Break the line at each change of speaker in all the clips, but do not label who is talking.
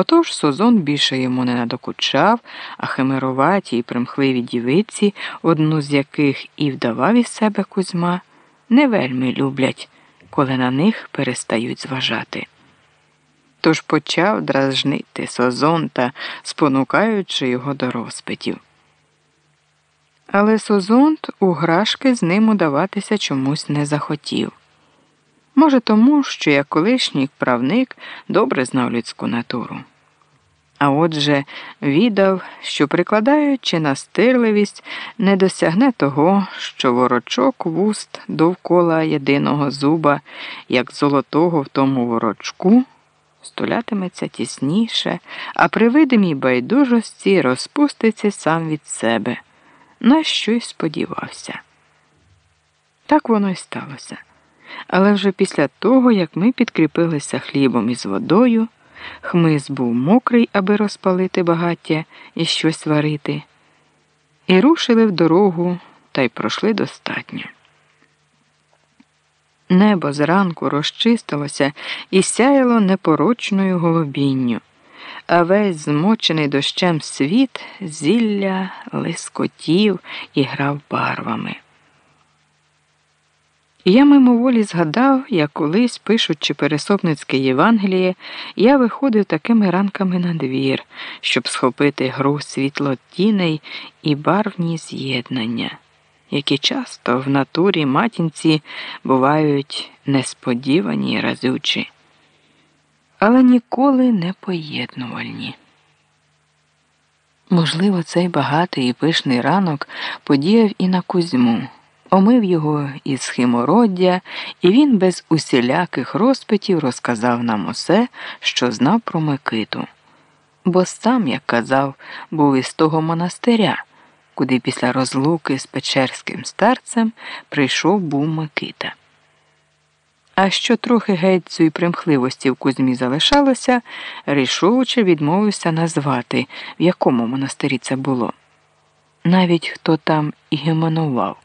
Отож Созон більше йому не надокучав, а химеруваті й примхливі дівиці, одну з яких і вдавав із себе Кузьма, не вельми люблять, коли на них перестають зважати. Тож почав дражнити Созонта, спонукаючи його до розпитів. Але Созонт у грашки з ним удаватися чомусь не захотів. Може, тому, що як колишній правник добре знав людську натуру. А отже, відав, що, прикладаючи настирливість, не досягне того, що ворочок вуст довкола єдиного зуба, як золотого в тому ворочку, стулятиметься тісніше, а при видимій байдужості розпуститься сам від себе, на що й сподівався. Так воно й сталося. Але вже після того, як ми підкріпилися хлібом із водою, хмиз був мокрий, аби розпалити багаття і щось варити, і рушили в дорогу та й пройшли достатньо. Небо зранку розчистилося і сяяло непорочною голубінню, а весь змочений дощем світ зілля лискотів і грав барвами. Я мимоволі згадав, як колись, пишучи пересопницьке Євангеліє, я виходив такими ранками на двір, щоб схопити гру світлотіней і барвні з'єднання, які часто в натурі матінці бувають несподівані і разючі, але ніколи не поєднувальні. Можливо, цей багатий і пишний ранок подіяв і на Кузьму омив його із химороддя, і він без усіляких розпитів розказав нам усе, що знав про Микиту. Бо сам, як казав, був із того монастиря, куди після розлуки з печерським старцем прийшов був Микита. А що трохи гетцю і примхливості в Кузьмі залишалося, рішуче відмовився назвати, в якому монастирі це було. Навіть хто там і геманував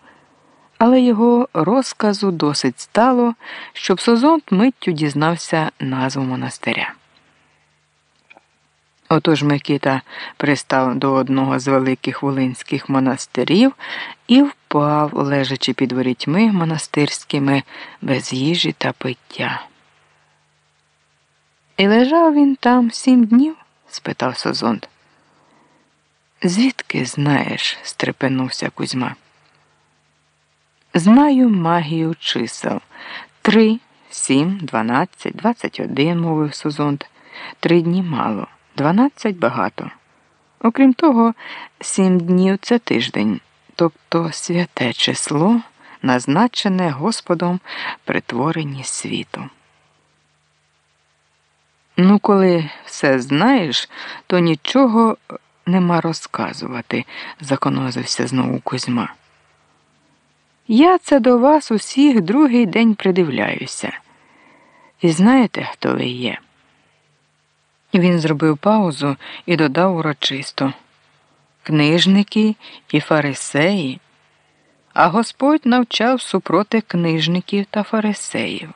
але його розказу досить стало, щоб Созонт миттю дізнався назву монастиря. Отож Микита пристав до одного з великих волинських монастирів і впав, лежачи під ворітьми монастирськими без їжі та пиття. І лежав він там сім днів? спитав Созонт. Звідки знаєш? стрепенувся Кузьма. Знаю магію чисел. Три, сім, дванадцять, двадцять один, мовив Сузонт. Три дні мало, дванадцять багато. Окрім того, сім днів це тиждень, тобто святе число, назначене Господом при творенні світу. Ну, коли все знаєш, то нічого нема розказувати, законозився знову Кузьма. Я це до вас усіх другий день придивляюся. І знаєте, хто ви є? Він зробив паузу і додав урочисто книжники і фарисеї, а Господь навчав супроти книжників та фарисеїв.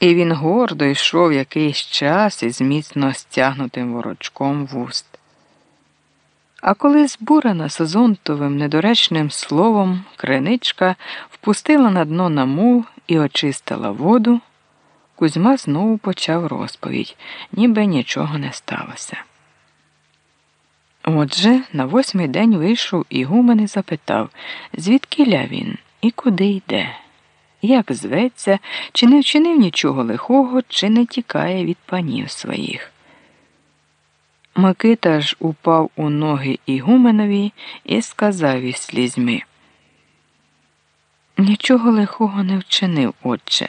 І він гордо йшов якийсь час із міцно стягнутим ворочком вуст. А коли збурена Сазонтовим недоречним словом криничка впустила на дно намул і очистила воду, Кузьма знову почав розповідь, ніби нічого не сталося. Отже, на восьмий день вийшов Ігумен і запитав, звідкиля він і куди йде, як зветься, чи не вчинив нічого лихого, чи не тікає від панів своїх. Микита ж упав у ноги Ігуменові і сказав із слізьми. Нічого лихого не вчинив, отче,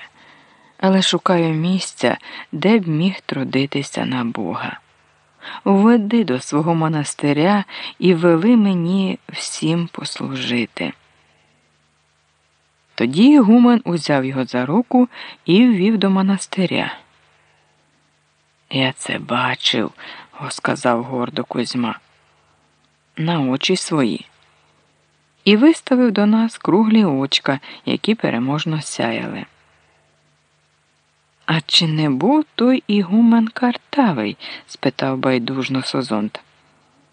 але шукаю місця, де б міг трудитися на Бога. Введи до свого монастиря і вели мені всім послужити. Тоді Ігумен узяв його за руку і ввів до монастиря. Я це бачив сказав гордо Кузьма. На очі свої. І виставив до нас круглі очка, які переможно сяяли. А чи не був той ігумен картавий? спитав байдужно Созонт.